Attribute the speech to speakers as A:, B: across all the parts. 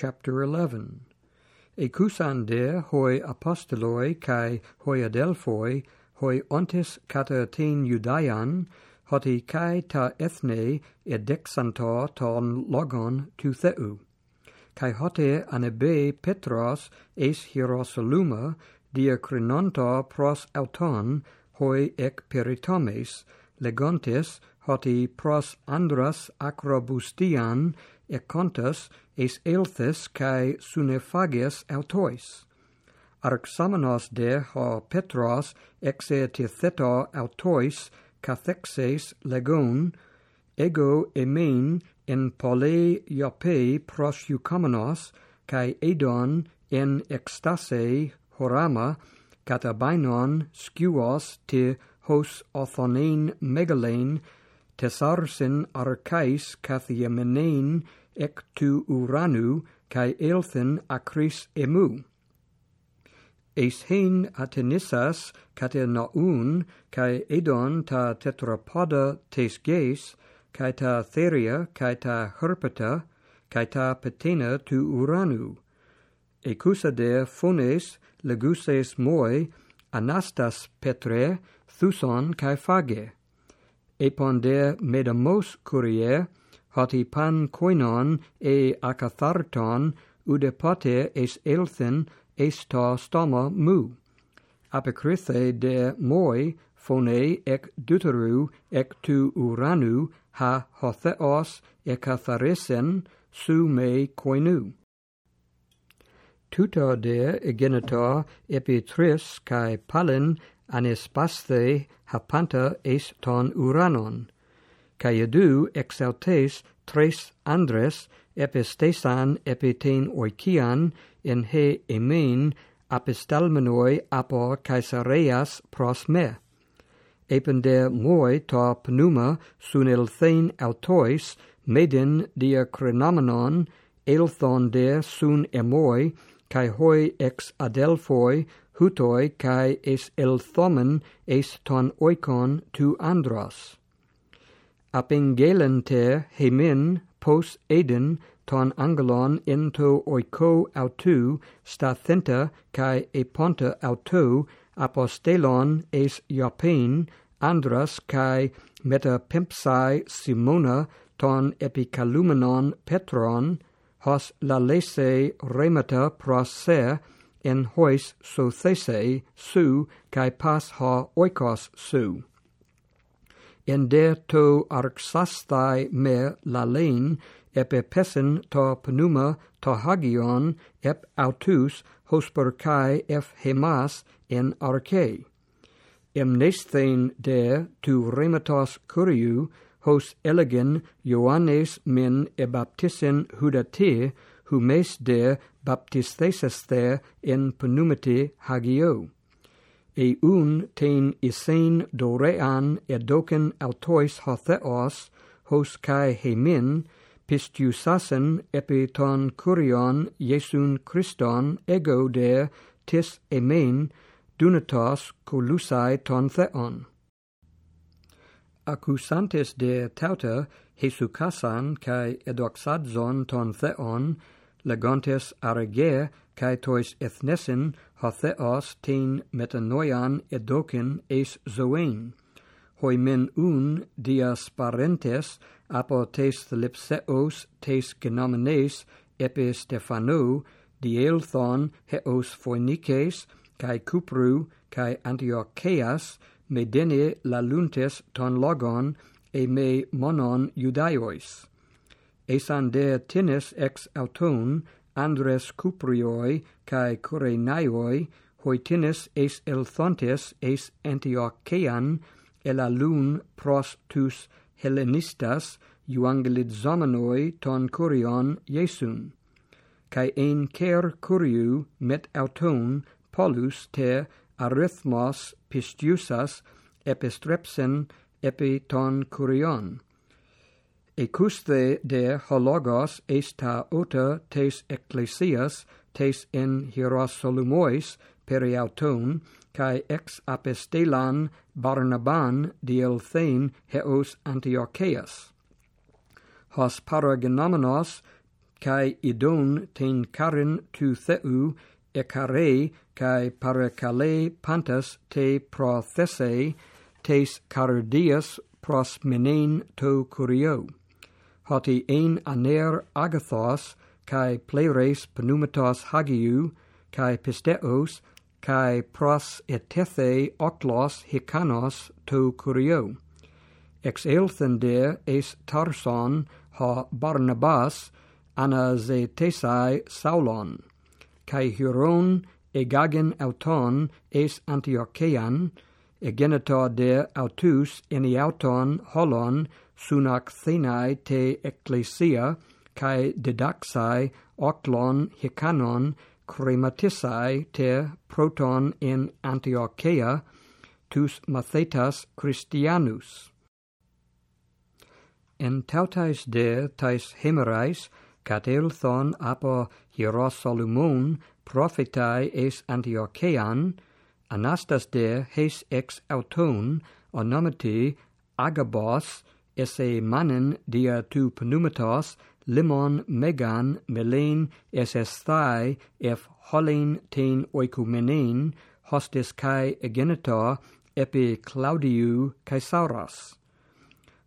A: chapter 11. Ecusan de hoi apostoloi kai hoi adelphoi hoi ontis kata ten judaian hoti kai ta ethne edexanto ton logon tu theu. Kai hote anebe Petros eis Hierosoluma diacrinonto pros auton hoi ec peritomes legontes hoti pros andras acrobustian econtas es elthes kai sunephages autois. Arxamenos de ho Petros exe titheto autois cathexes legon, ego emein en polei iope pros eucomenos, kai edon en extase horama, katabainon skuos te hos othonein megalein, tesarsin archais kathiamenein ectu uranu kai elthen acris emu. Eis hein atenissas catenaun kai edon ta tetrapoda tesges kai ta theria kai ta herpeta kai ta petena tu uranu ecusa de phones leguses moi anastas petre thuson kai phage. Epon de medamos curie patipan koinon e akatharton ude pote es elthen esta stoma mu. Apocrythe de moi phone ek deuteru ek tu uranu ha hotheos ekatharisen su me koinu. Tuta de genita epi tris kai palin anispasthe hapanta es ton uranon Caidu ex tres Andres epistesan epitein oikian in he emen apistalmenoi apo Caesareas pros me. Epende moi ta pneuma sun elthein autois medin dia crenomenon elthon de sun emoi kai hoi ex adelphoi hutoi kai es elthomen es ton oikon tu andros apengelenter hemen pos eden ton angelon into oiko autou stathenta kai eponta autou apostelon es iapen andras kai meta pimpsai simona ton epikalumenon petron hos lalese remata proser en hois sothese su kai pas ha oikos su en de to arxastai me lalein, ep epesin to pneuma to hagion, ep autus hosperkai ef hemas en arche. Emnesthein de tu rematos curiu, hos elegen Ioannes men baptisen hudate, humes de baptisthesis there in pneumati hagio eun tein isen dorean edoken autois hotheos hos kai hemin pistiusasen epi ton kurion Iesun Christon ego de tis emen dunatos colusai ton theon. Accusantes de tauta Hesucasan kai edoxadzon ton theon, legontes arege kai tois ethnesin hotheos tein metanoian edokin eis zoein hoi men un dias parentes apo tes thlipseos tes genomenes epi stephano dielthon heos phoenikes kai cupru kai antiocheas medene laluntes ton logon e me monon judaiois. esan de tinis ex auton Andres Cuprioi cae Coreinaioi hoitinis eis elthontes eis Antiochean elalun pros tus Hellenistas euangelizomenoi ton curion Iesun. Cae ein cer curiu met auton polus te arithmos pistiusas epistrepsen epi ton curion Ecuste de hologos esta ota tes ecclesias tes in Hierosolumois periauton, cae ex apostelan Barnaban dielthein heos Antiocheas. Hos paragenomenos kai idon ten karin tu theu ekare kai parakale pantas te prothese tes cardias prosmenein to curio hoti ein aner agathos kai pleres pneumatos hagiou kai pisteos kai pros etethe oklos hikanos to kurio ex elthende es tarson ha barnabas anazetesai saulon. Kai huron egagen auton es antiochean egenita de autus in auton holon sunaxinae te ecclesia kai didaxai oklon hikanon crematisai te proton in Antiochia tus mathetas Christianus. En tautais de tais hemerais catelthon apo Hierosolumon prophetai es Antiochean Anastas de hes ex auton onomati agabos esse manen dia tu pneumatos limon megan melen es esthai ef holin ten oikumenen hostis kai egenitor epi claudiu caesaros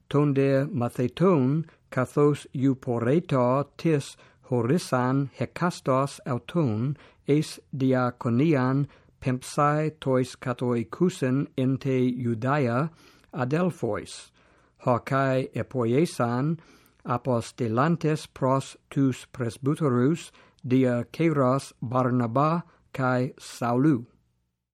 A: tonde matheton kathos euporetor tis horisan hecastos auton es diaconian pempsai tois kathoikusen ente judaia adelphois, hokai epoiesan apostelantes pros tus presbyterus dia Ceros Barnaba kai Saulu.